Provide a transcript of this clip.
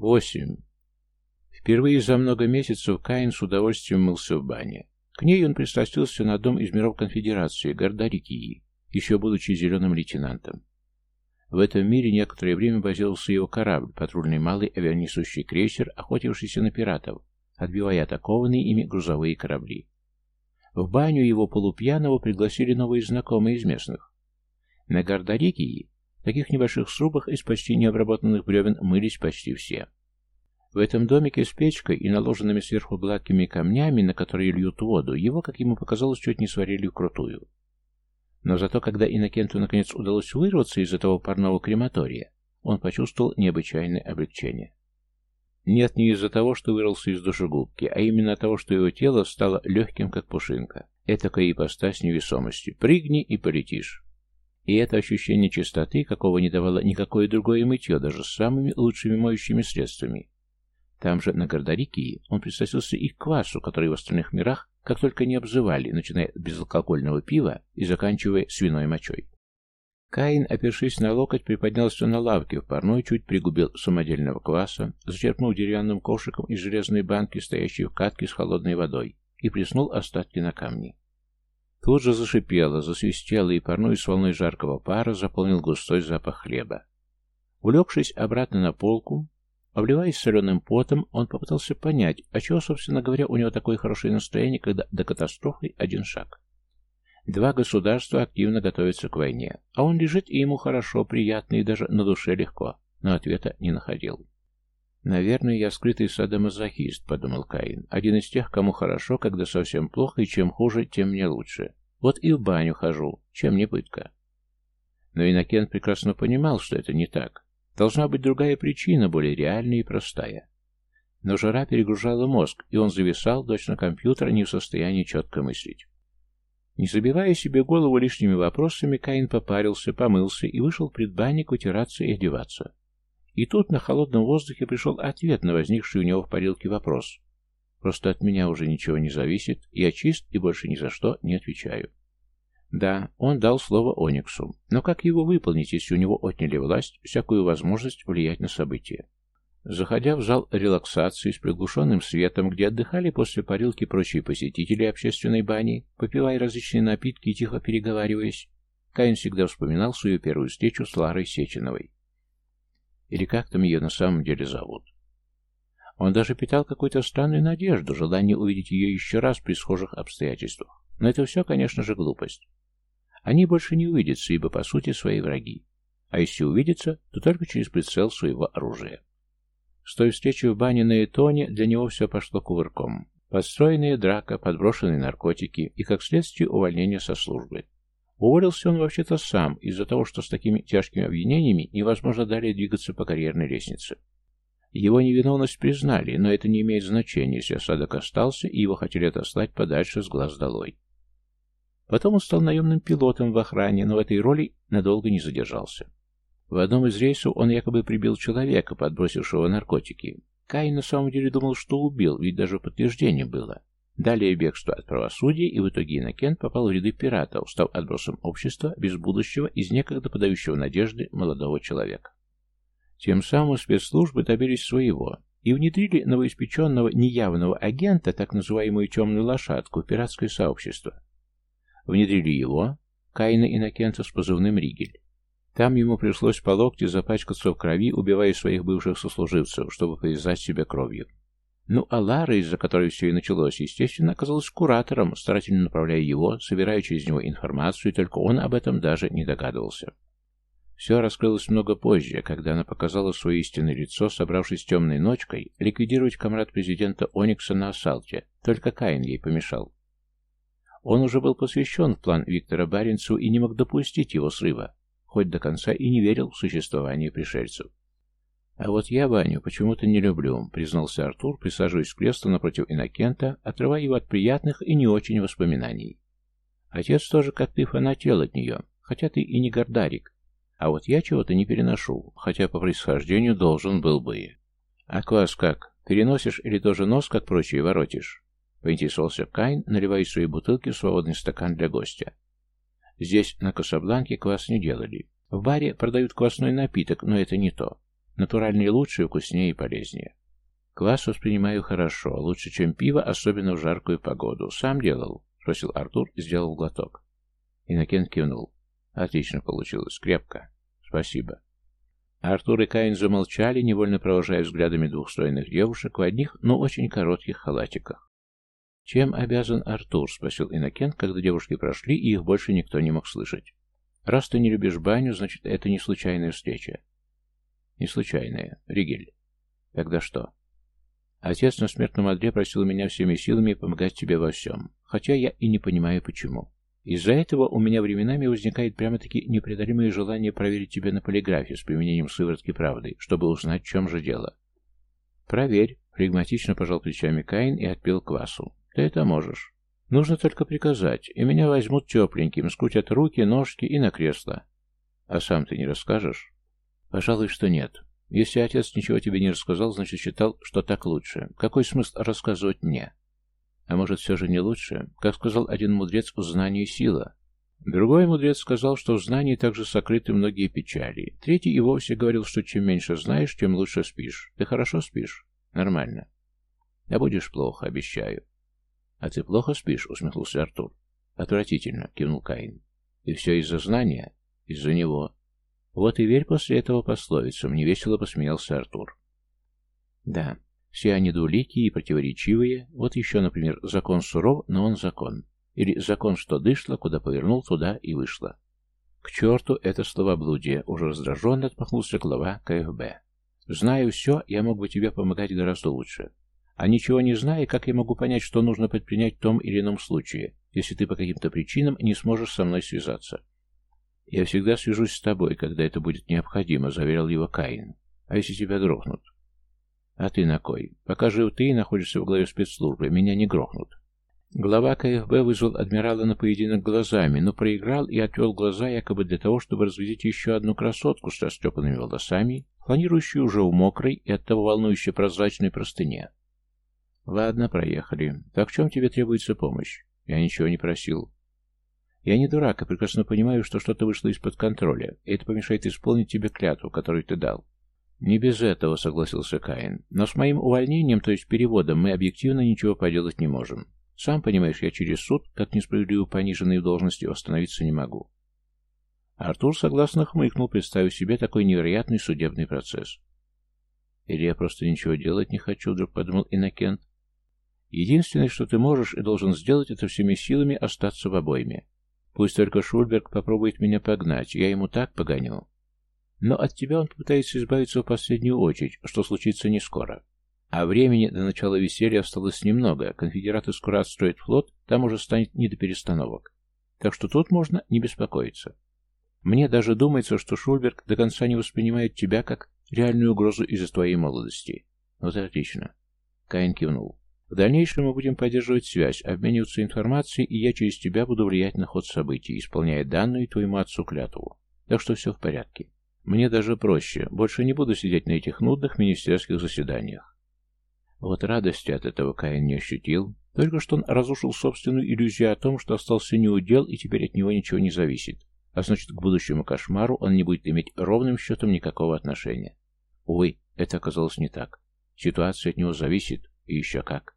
Восемь. Впервые за много месяцев Каин с удовольствием мылся в бане. К ней он пристрастился на дом из миров конфедерации, Гордарикии, еще будучи зеленым лейтенантом. В этом мире некоторое время базировался его корабль, патрульный малый авианесущий крейсер, охотившийся на пиратов, отбивая атакованные ими грузовые корабли. В баню его полупьяного пригласили новые знакомые из местных. На Гордарикии, таких небольших срубах из почти необработанных бревен, мылись почти все. В этом домике с печкой и наложенными сверху гладкими камнями, на которые льют воду, его, как ему показалось, чуть не сварили вкрутую. Но зато, когда Иннокенту наконец удалось вырваться из этого парного крематория, он почувствовал необычайное облегчение. Нет, не из-за того, что вырвался из душегубки, а именно того, что его тело стало легким, как пушинка. Этакая ипостась невесомости. Прыгни и полетишь. И это ощущение чистоты, какого не давало никакое другое мытье, даже с самыми лучшими моющими средствами, там же, на Гордарикии, он присосился и к квасу, который в остальных мирах как только не обзывали, начиная от безалкогольного пива и заканчивая свиной мочой. Каин, опершись на локоть, приподнялся на лавке в парной, чуть пригубил самодельного кваса, зачерпнул деревянным ковшиком из железной банки, стоящей в катке с холодной водой, и приснул остатки на камни. Тут же зашипело, засвистело, и парной с волной жаркого пара заполнил густой запах хлеба. Улегшись обратно на полку, Обливаясь соленым потом, он попытался понять, а чего, собственно говоря, у него такое хорошее настроение, когда до катастрофы один шаг. Два государства активно готовятся к войне, а он лежит, и ему хорошо, приятно и даже на душе легко, но ответа не находил. «Наверное, я скрытый садомазохист», — подумал Каин. «Один из тех, кому хорошо, когда совсем плохо, и чем хуже, тем мне лучше. Вот и в баню хожу, чем не пытка». Но Иннокент прекрасно понимал, что это не так. Должна быть другая причина, более реальная и простая. Но жара перегружала мозг, и он зависал, точно компьютер, не в состоянии четко мыслить. Не забивая себе голову лишними вопросами, Каин попарился, помылся и вышел в предбанник утираться и одеваться. И тут на холодном воздухе пришел ответ на возникший у него в парилке вопрос. Просто от меня уже ничего не зависит, я чист и больше ни за что не отвечаю. Да, он дал слово Ониксу, но как его выполнить, если у него отняли власть, всякую возможность влиять на события? Заходя в зал релаксации с приглушенным светом, где отдыхали после парилки прочие посетители общественной бани, попивая различные напитки и тихо переговариваясь, Каин всегда вспоминал свою первую встречу с Ларой Сеченовой. Или как там ее на самом деле зовут. Он даже питал какую-то странную надежду, желание увидеть ее еще раз при схожих обстоятельствах. Но это все, конечно же, глупость. Они больше не увидятся, ибо по сути свои враги. А если увидятся, то только через прицел своего оружия. С той встречи в бане на Этоне для него все пошло кувырком. Подстроенная драка, подброшенные наркотики и, как следствие, увольнение со службы. Уволился он вообще-то сам, из-за того, что с такими тяжкими обвинениями невозможно далее двигаться по карьерной лестнице. Его невиновность признали, но это не имеет значения, если осадок остался, и его хотели отослать подальше с глаз долой. Потом он стал наемным пилотом в охране, но в этой роли надолго не задержался. В одном из рейсов он якобы прибил человека, подбросившего наркотики. Кай на самом деле думал, что убил, ведь даже подтверждение было. Далее бегство от правосудия, и в итоге Иннокент попал в ряды пиратов, став отбросом общества без будущего из некогда подающего надежды молодого человека. Тем самым спецслужбы добились своего и внедрили новоиспеченного неявного агента, так называемую темную лошадку, в пиратское сообщество. Внедрили его, Каина Иннокента с позывным Ригель. Там ему пришлось по локте запачкаться в крови, убивая своих бывших сослуживцев, чтобы повязать себя кровью. Ну, а Лара, из-за которой все и началось, естественно, оказалась куратором, старательно направляя его, собирая через него информацию, и только он об этом даже не догадывался. Все раскрылось много позже, когда она показала свое истинное лицо, собравшись темной ночкой, ликвидировать комрад президента Оникса на Ассалте, только Каин ей помешал. Он уже был посвящен в план Виктора Баренцу и не мог допустить его срыва, хоть до конца и не верил в существование пришельцев. «А вот я Ваню почему-то не люблю», — признался Артур, присаживаясь в кресло напротив Иннокента, отрывая его от приятных и не очень воспоминаний. «Отец тоже, как ты, фанател от нее, хотя ты и не гордарик. А вот я чего-то не переношу, хотя по происхождению должен был бы. А квас как? Переносишь или тоже нос, как прочие, воротишь?» Поинтересовался Кайн, наливая из своей бутылки в свободный стакан для гостя. Здесь, на Касабланке, квас не делали. В баре продают квасной напиток, но это не то. Натуральный лучше, вкуснее и полезнее. Квас воспринимаю хорошо, лучше, чем пиво, особенно в жаркую погоду. Сам делал? Спросил Артур и сделал глоток. Иннокент кивнул. Отлично получилось, крепко. Спасибо. Артур и Каин замолчали, невольно провожая взглядами двух стройных девушек в одних, но очень коротких халатиках. «Чем обязан Артур?» — спросил Иннокент, когда девушки прошли, и их больше никто не мог слышать. «Раз ты не любишь баню, значит, это не случайная встреча». «Не случайная. Ригель». «Тогда что?» «Отец на смертном одре просил меня всеми силами помогать тебе во всем, хотя я и не понимаю, почему». Из-за этого у меня временами возникает прямо-таки непреодолимое желание проверить тебя на полиграфе с применением сыворотки правды, чтобы узнать, в чем же дело. Проверь, флегматично пожал плечами Каин и отпил квасу. Ты это можешь. Нужно только приказать, и меня возьмут тепленьким, скрутят руки, ножки и на кресло. А сам ты не расскажешь? Пожалуй, что нет. Если отец ничего тебе не рассказал, значит считал, что так лучше. Какой смысл рассказывать мне? А может, все же не лучше? Как сказал один мудрец, знание — сила. Другой мудрец сказал, что в знании также сокрыты многие печали. Третий и вовсе говорил, что чем меньше знаешь, тем лучше спишь. Ты хорошо спишь? Нормально. А будешь плохо, обещаю. А ты плохо спишь? Усмехнулся Артур. Отвратительно, кивнул Каин. И все из-за знания? Из-за него. Вот и верь после этого пословицам, невесело посмеялся Артур. Да, все они двуликие и противоречивые. Вот еще, например, закон суров, но он закон. Или закон, что дышло, куда повернул, туда и вышло. К черту это словоблудие, уже раздраженно отмахнулся глава КФБ. Знаю все, я мог бы тебе помогать гораздо лучше. А ничего не зная, как я могу понять, что нужно предпринять в том или ином случае, если ты по каким-то причинам не сможешь со мной связаться? Я всегда свяжусь с тобой, когда это будет необходимо, заверил его Каин. А если тебя грохнут? А ты на кой? Пока жив ты и находишься в главе спецслужбы, меня не грохнут. Глава КФБ вызвал адмирала на поединок глазами, но проиграл и отвел глаза якобы для того, чтобы разглядеть еще одну красотку с растрепанными волосами, планирующую уже в мокрой и оттого волнующей прозрачной простыне. Ладно, проехали. Так в чем тебе требуется помощь? Я ничего не просил. Я не дурак и прекрасно понимаю, что что-то вышло из-под контроля, и это помешает исполнить тебе клятву, которую ты дал. «Не без этого», — согласился Каин. «Но с моим увольнением, то есть переводом, мы объективно ничего поделать не можем. Сам понимаешь, я через суд, как несправедливо пониженный в должности, восстановиться не могу». Артур согласно хмыкнул, представив себе такой невероятный судебный процесс. «Или я просто ничего делать не хочу», — вдруг подумал Иннокент. «Единственное, что ты можешь и должен сделать, это всеми силами остаться в обойме. Пусть только Шульберг попробует меня погнать, я ему так погоню, но от тебя он попытается избавиться в последнюю очередь, что случится не скоро. А времени до начала веселья осталось немного, конфедераты скоро отстроят флот, там уже станет не до перестановок. Так что тут можно не беспокоиться. Мне даже думается, что Шульберг до конца не воспринимает тебя как реальную угрозу из-за твоей молодости. Вот отлично. Каин кивнул. В дальнейшем мы будем поддерживать связь, обмениваться информацией, и я через тебя буду влиять на ход событий, исполняя данную твоему отцу клятву. Так что все в порядке. Мне даже проще. Больше не буду сидеть на этих нудных министерских заседаниях. Вот радости от этого Каин не ощутил. Только что он разрушил собственную иллюзию о том, что остался неудел и теперь от него ничего не зависит. А значит, к будущему кошмару он не будет иметь ровным счетом никакого отношения. Увы, это оказалось не так. Ситуация от него зависит, и еще как.